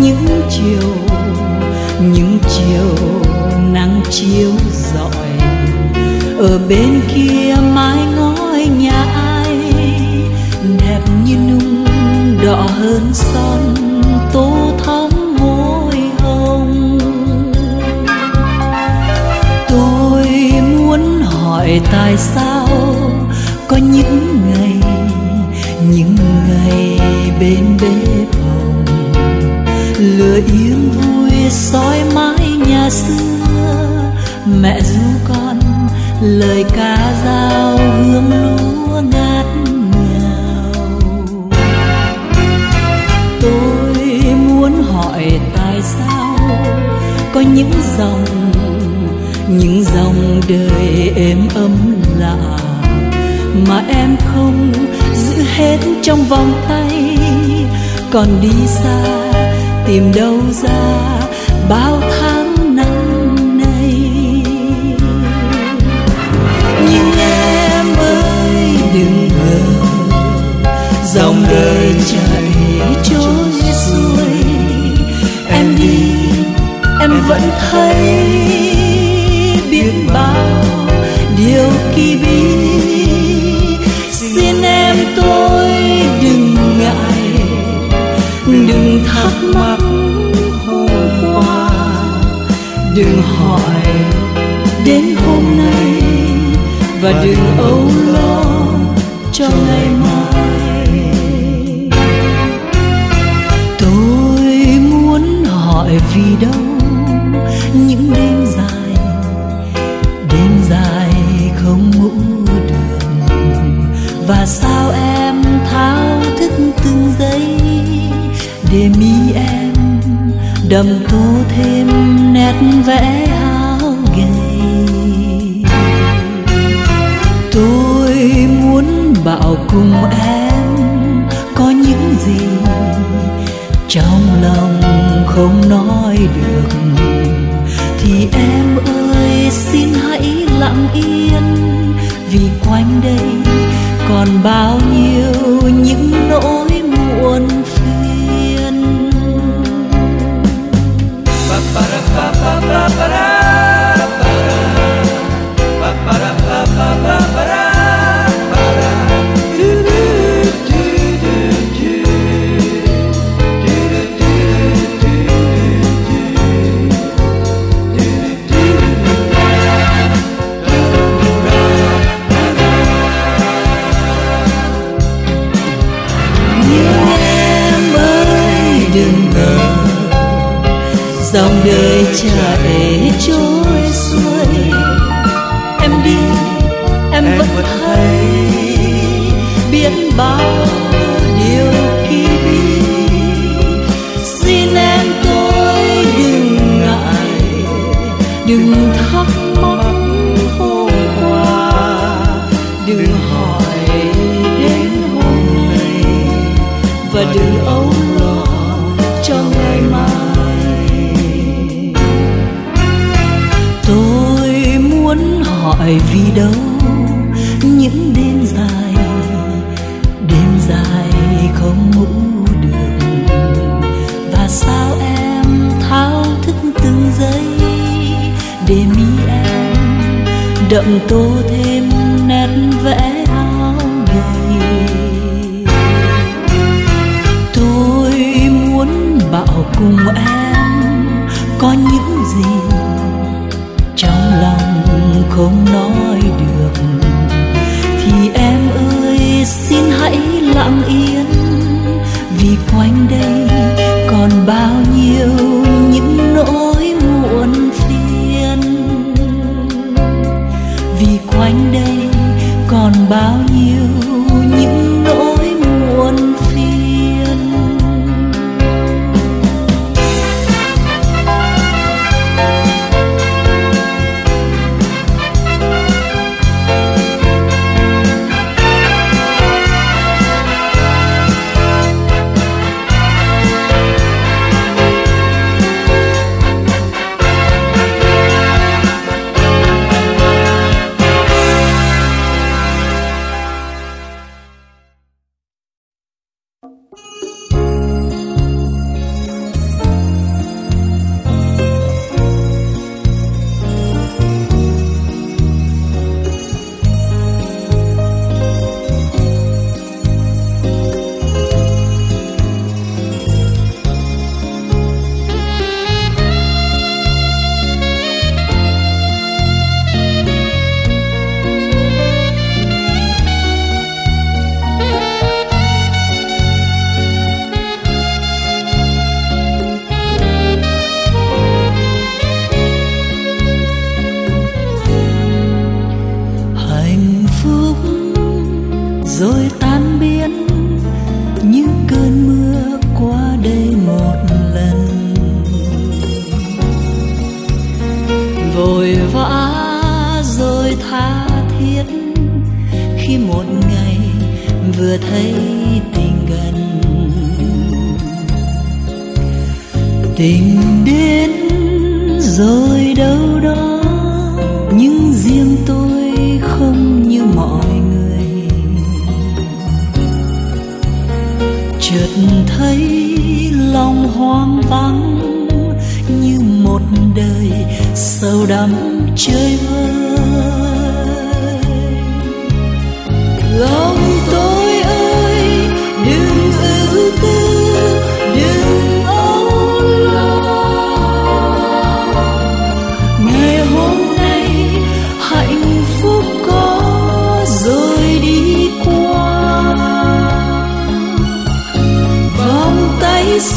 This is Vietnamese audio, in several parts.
những chiều những chiều nắng chiếu rọi. Ở bên kia mái ngói nhà ai, đẹp như nung đỏ hơn son tô thắm môi hồng. Tôi muốn hỏi tại sao soi mãi nhà xưa. Mẹ ru con, lời ca dao hương lúa ngát ngào. Tôi muốn hỏi tại sao có những dòng những dòng đời êm ấm lạ mà em không giữ hết trong vòng tay. Còn đi xa tìm đâu ra bao tháng năm nay. Nhưng em ơi, đừng ngờ dòng đời chạy trôi xuôi. Em đi, em vẫn thấy biết bao điều kỳ bí. Xin em tôi đừng ngại, đừng thắc mắc hỏi đến hôm nay và đừng âu lo cho ngày mai. Tôi muốn hỏi vì đâu những đêm dài đêm dài không ngủ được. Và sao em thao thức từng giây để mi em đậm tô thêm nét vẽ hao gầy. Tôi muốn bảo cùng em có những gì trong lòng không nói được. Thì em ơi, xin hãy lặng yên, vì quanh đây còn bao nhiêu dòng đời chạy trôi xuôi. Em đi em vẫn thấy biết bao điều kỳ bí. Xin em tôi đừng ngại đừng thắc mắc hôm qua. Đừng hỏi đến hôm nay và đừng âu phải vì đâu những đêm dài đêm dài không ngủ được. Và sao em thao thức từng giây để mi em đậm tô thêm nét vẽ áo gầy tôi muốn bảo cùng em có những không nói được. Thì em ơi, xin hãy lặng yên, vì quanh đây còn bao nhiêu những nỗi muộn phiền. Vì quanh đây còn bao nhiêu rồi đâu đó, nhưng riêng tôi không như mọi người. Chợt thấy lòng hoang vắng như một đời sâu đắm chơi vơi.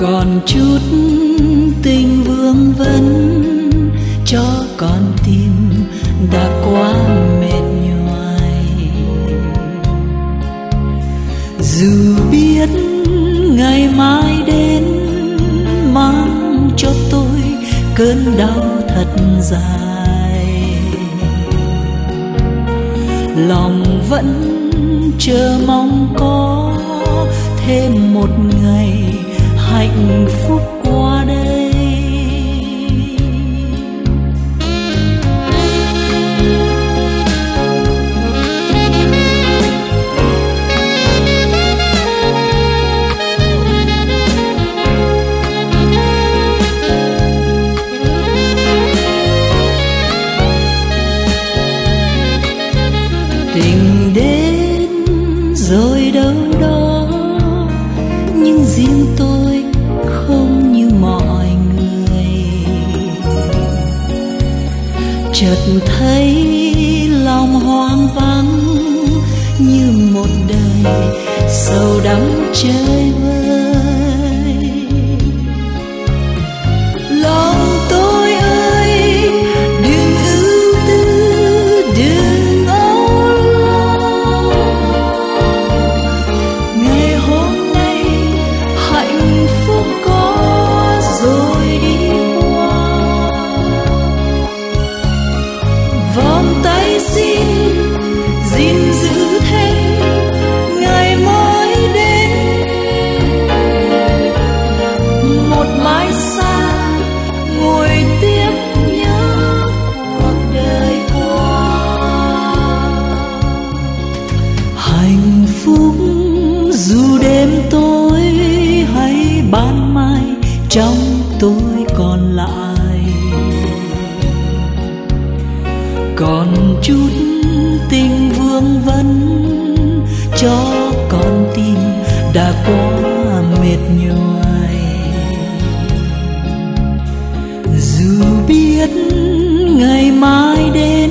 còn chút tình vương vấn, cho con tim đã quá mệt nhoài. Dù biết ngày mai đến, mang cho tôi cơn đau thật dài. Lòng vẫn chờ mong có thêm một ngày hạnh phúc qua đây. Tình đến rồi đâu đó nhưng riêng tôi chợt thấy lòng hoang vắng như một đời sâu đắm chơi vơi. tôi còn lại. Còn chút tình vương vấn cho con tim đã quá mệt nhoài. Dù biết ngày mai đến,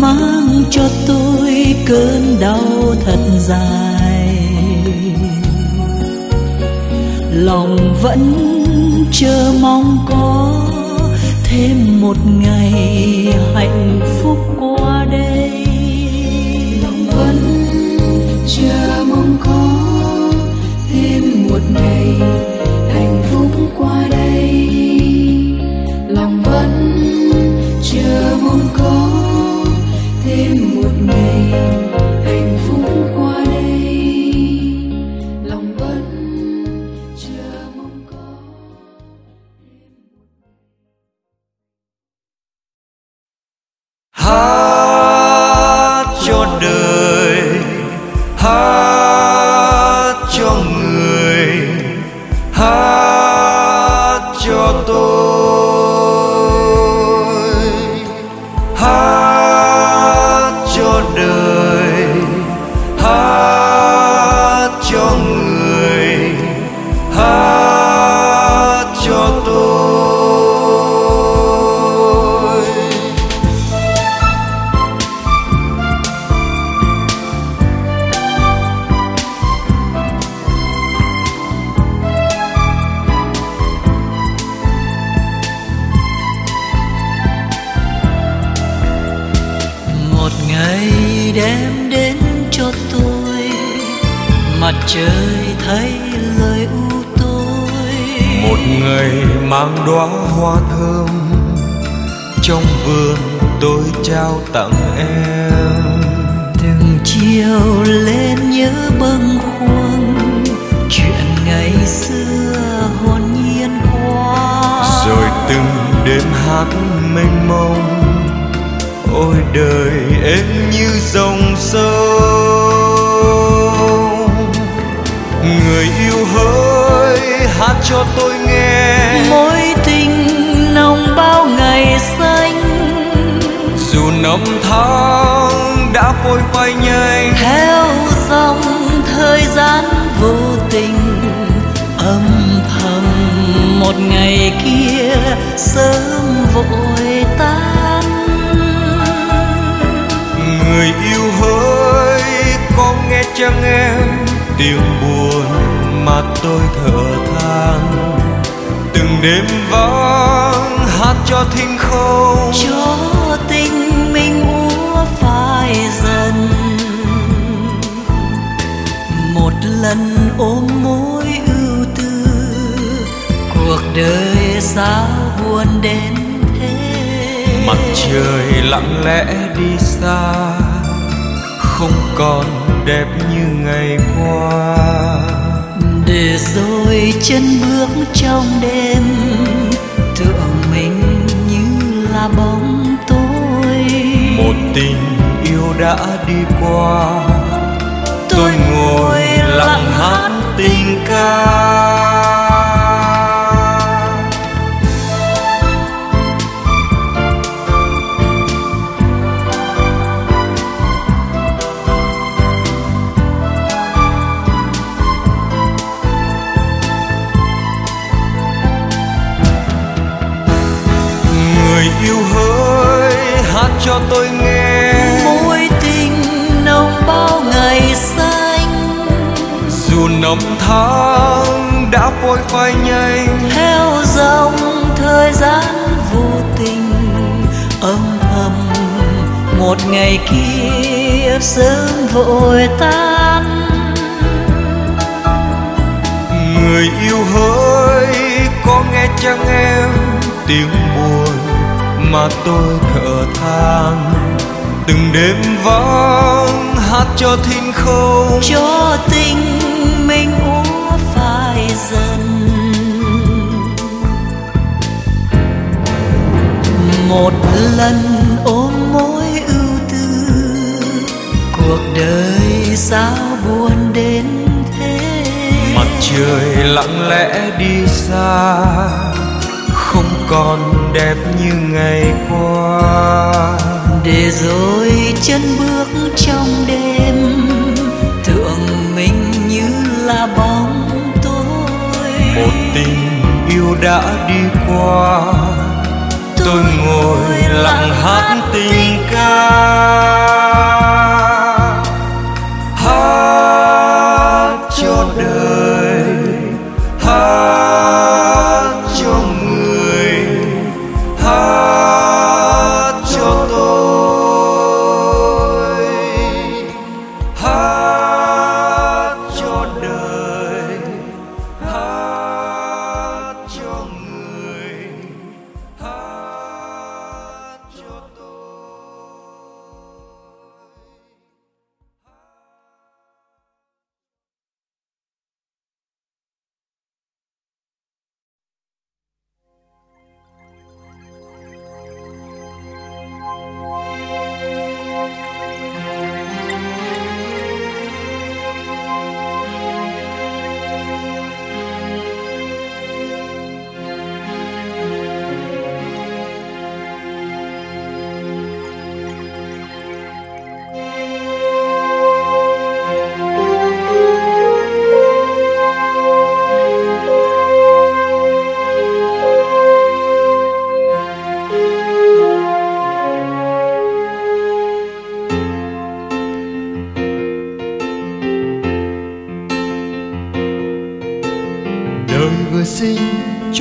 mang cho tôi cơn đau thật dài. Lòng vẫn chờ mong có thêm một ngày hạnh phúc qua đây. Lòng vẫn chờ mong có thêm một ngày hạnh phúc qua đây. Lòng vẫn chờ mong có thêm một ngày mặt trời thấy lời u tôi. Một ngày mang đóa hoa thơm trong vườn tôi trao tặng em. Từng chiều lên nhớ bâng khuâng chuyện ngày xưa hồn nhiên qua rồi từng đêm hát mênh mông ôi đời em như dòng sông. Người yêu hỡi hát cho tôi nghe. Mối tình nồng bao ngày xanh. Dù năm tháng đã phôi phai nhanh theo dòng thời gian vô tình âm thầm một ngày kia sớm vội tan người yêu hỡi có nghe chăng em? Tiếng buồn mà tôi thở than. Từng đêm vắng hát cho thinh không? Cho tình mình úa phai dần. Một lần ôm mối ưu tư cuộc đời sao buồn đến thế. Mặt trời lặng lẽ đi xa không còn đẹp như ngày qua. Để rồi chân bước trong đêm tưởng mình như là bóng tối. Một tình yêu đã đi qua tôi ngồi lặng hát tình ca cho tôi nghe. Mối tình nồng bao ngày xanh dù năm tháng đã phôi phai nhanh theo dòng thời gian vô tình âm thầm một ngày kia sớm vội tan. Người yêu hỡi có nghe chăng em tiếng buồn mà tôi thở than. Từng đêm vắng hát cho thinh không. Cho tình mình úa phai dần. Một lần ôm mối ưu tư cuộc đời sao buồn đến thế? Mặt trời lặng lẽ đi xa không còn đẹp như ngày qua. Để rồi chân bước trong đêm tưởng mình như là bóng tối. Một tình yêu đã đi qua tôi ngồi lặng hát tình ca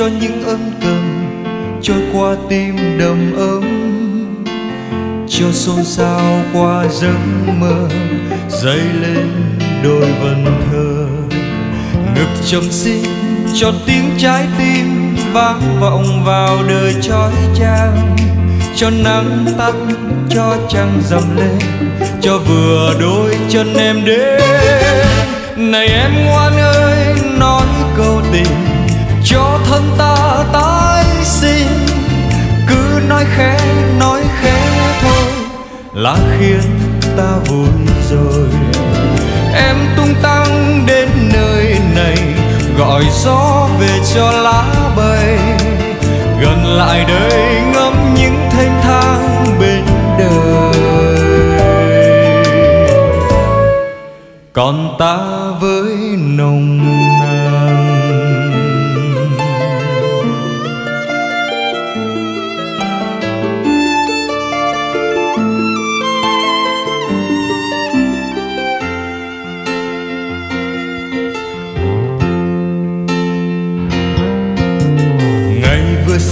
cho những ân cần trôi qua tim đầm ấm, cho xôn xao qua giấc mơ dấy lên đôi vần thơ. Ngực trầm xin cho tiếng trái tim vang vọng vào đời trói trang, cho nắng tắt, cho trăng dầm lên, cho vừa đôi chân em đến. Này em ngoan cho thân ta tái sinh. Cứ nói khẽ nói khẽ thôi, là khiến ta vui rồi. Em tung tăng đến nơi này, gọi gió về cho lá bay. Gần lại đây ngắm những thanh thang bên đời. Còn ta với nồng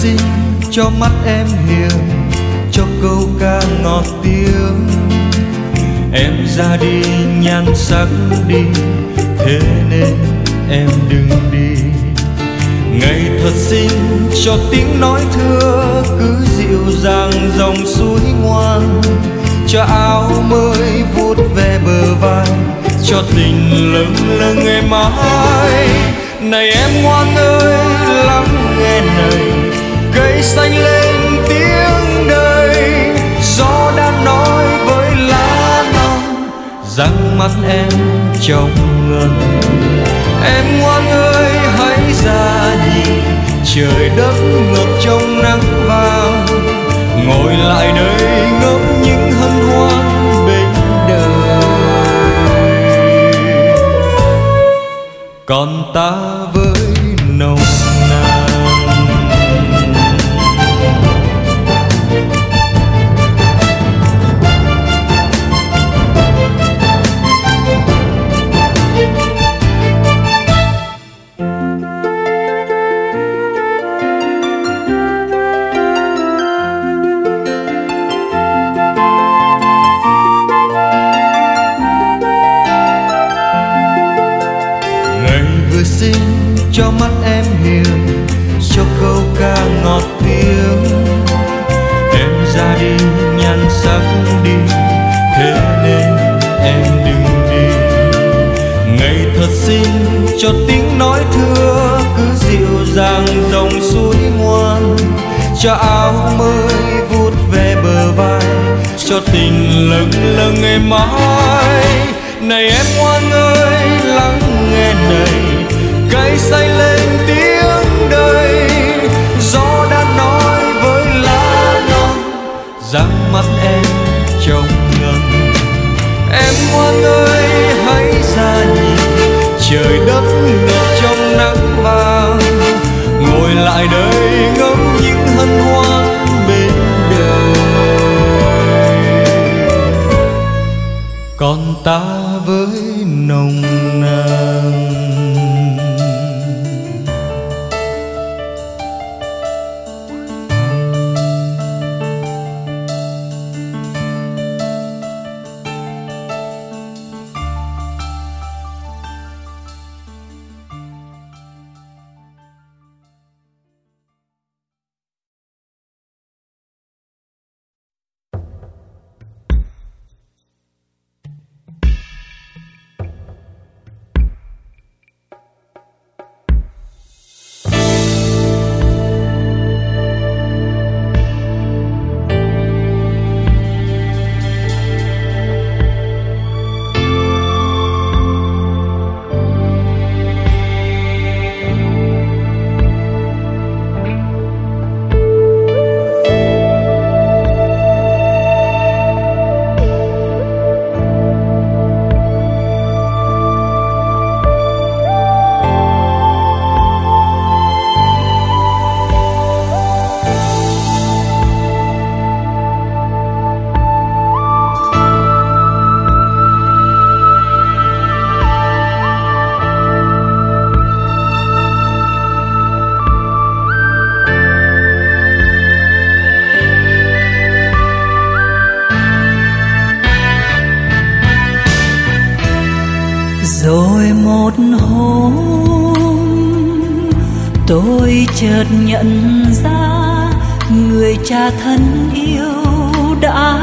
xinh cho mắt em hiền, cho câu ca ngọt tiếng. Em ra đi, nhan sắc đi, thế nên em đừng đi. Ngày thật xinh cho tiếng nói thưa, cứ dịu dàng dòng suối ngoan. Cho áo mới vuốt về bờ vai, cho tình lâng lâng em mãi này em ngoan ơi, lắng nghe này cây xanh lên tiếng đời. Gió đã nói với lá non rằng mắt em trong ngân. Em ngoan ơi, hãy ra nhìn trời đất ngập trong nắng vàng. Ngồi lại đây ngắm những hân hoan bên đời. Còn ta với dáng mắt em trong ngần em ngoan ơi, hãy ra nhìn. Trời đất ngập trong nắng vàng. Ngồi lại đây ngắm những hân hoan bên đời còn ta với nồng chợt nhận ra người cha thân yêu đã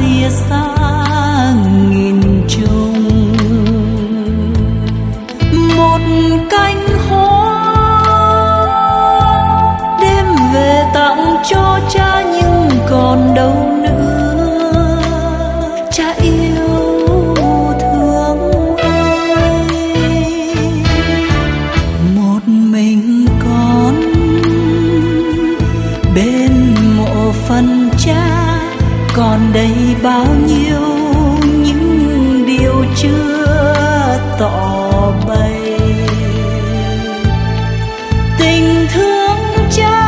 lìa xa nghìn trùng một cánh hoa đêm về tặng cho cha nhưng còn đâu chưa tỏ bày. Tình thương cha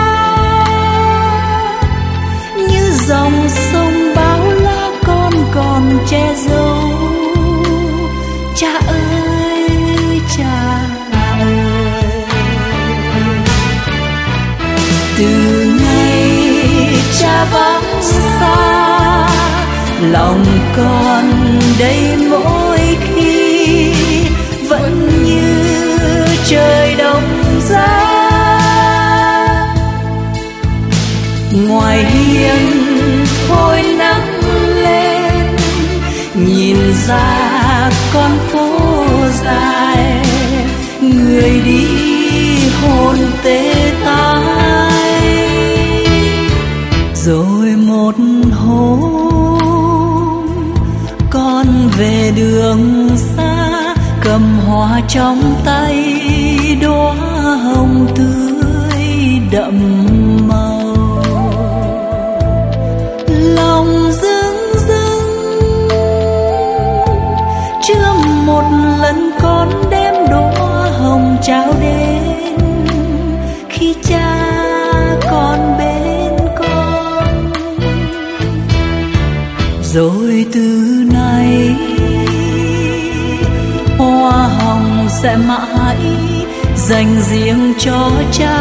như dòng sông bao la con còn che giấu. Cha ơi cha ơi. Từ ngày cha vắng xa, lòng con đây mỗi trời đông giá. Ngoài hiên thôi nắng lên, nhìn ra con phố dài, người đi hồn tê tái rồi một hôm, con về đường xa, cầm hoa trong tay hồng tươi đậm màu. Lòng dưng dưng chưa một lần con đem đóa hồng trao đến. Khi cha con bên con, rồi từ nay hoa hồng sẽ mãi dành riêng cho cha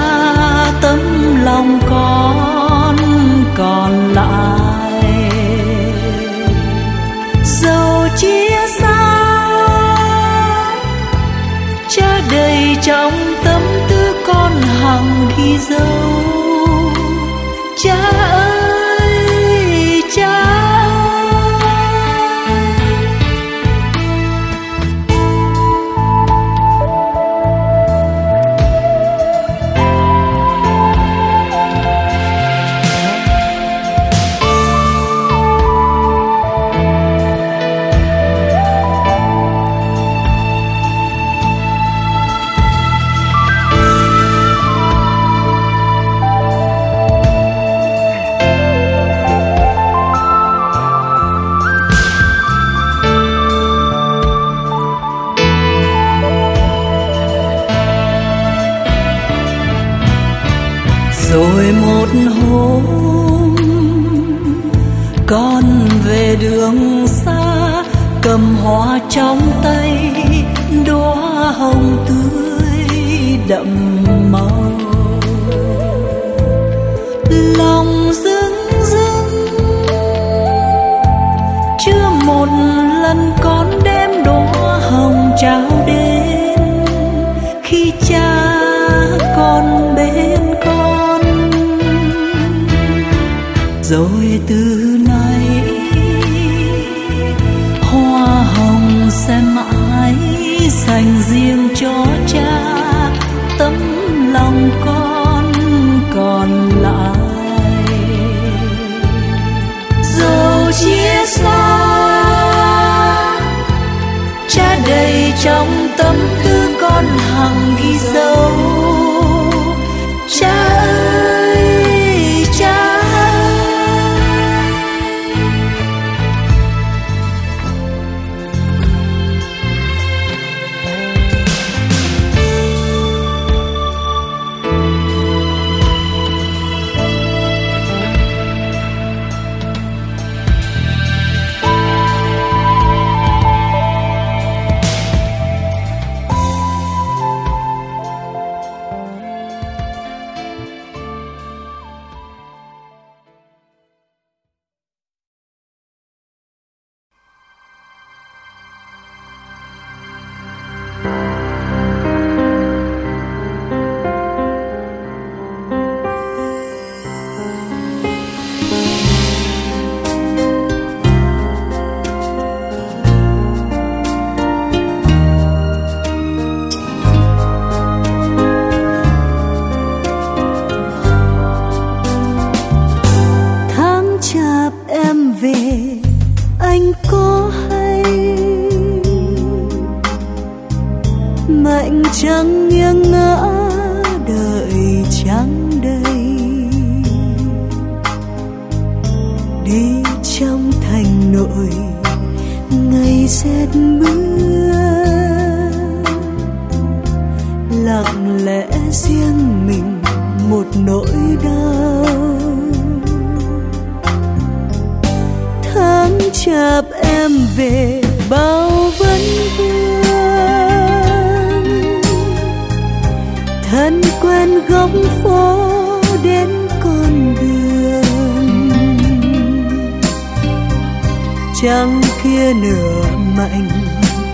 tấm lòng con còn lại. Dầu chia xa, cha đầy trong tâm tư con hằng ghi dấu. Cha ơi rồi một hôm, con về đường xa, cầm hoa trong tay, đóa hồng tươi đậm màu. Lòng dưng dưng chưa một lần con đem đóa hồng trao đến. Rồi từ nay, hoa hồng sẽ mãi dành riêng cho cha. Tấm lòng con còn lại. Dầu chia xa, cha đầy trong tâm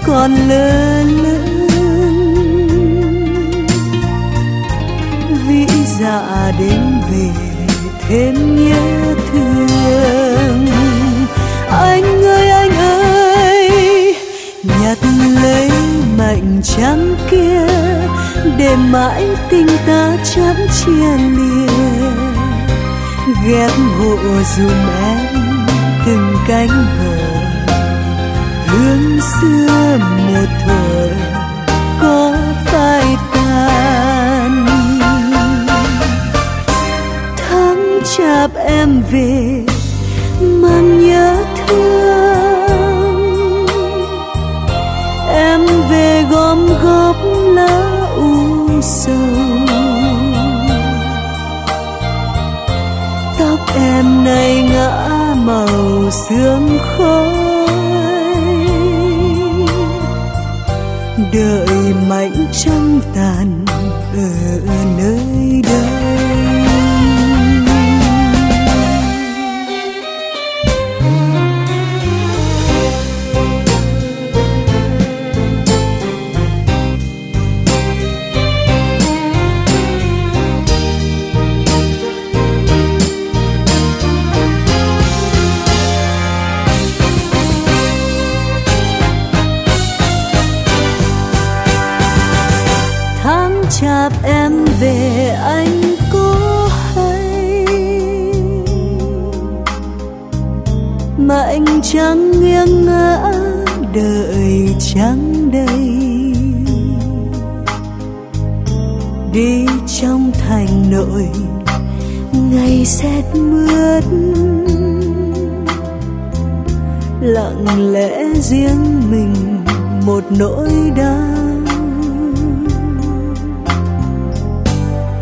còn lơ lửng. Vĩ dạ đến về thêm nhớ thương. Anh ơi anh ơi, nhặt lấy mảnh trắng kia để mãi tình ta chẳng chia lìa. Ghép hộ dùm em từng cánh vợ xưa một thời có phai tàn tháng chạp em về, mang nhớ thương. Em về gom góp lá u sầu. Tóc em nay ngã màu sương đợi mảnh trăng tàn ở nơi đây. Mà chẳng nghiêng ngã, đợi trắng đây. Đi trong thành nội, ngày rét mướt. Lặng lẽ riêng mình một nỗi đau.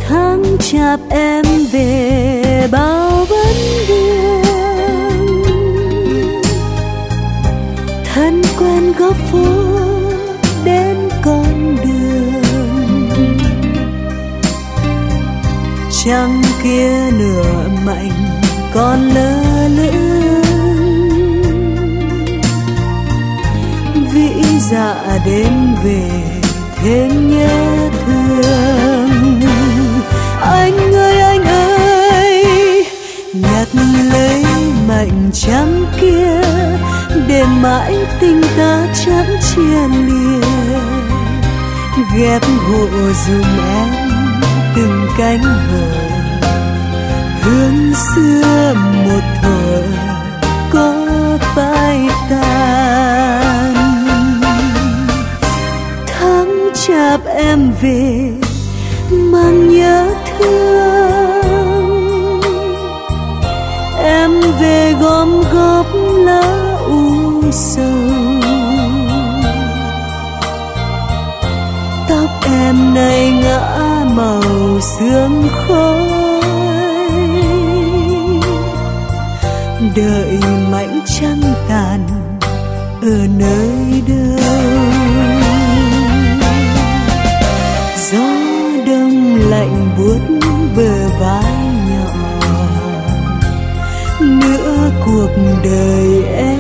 Tháng chạp em về bao quen góc phố đến con đường. Trăng kia nửa mạnh còn lơ lửng. Vĩ dạ đến về thêm nhớ thương. Anh ơi anh ơi, nhặt lấy mạnh trắng kia để mãi tình ta chẳng chia lìa ghép hộ dùm em từng cánh hờ hương xưa một thuở có phai tàn tháng chạp em về mang nhớ thương. Em về gom góp sâu. Tóc em nay ngã màu sương khói. Đợi mảnh trăng tàn ở nơi đâu gió đông lạnh buốt bờ vai nhỏ. Nửa cuộc đời em.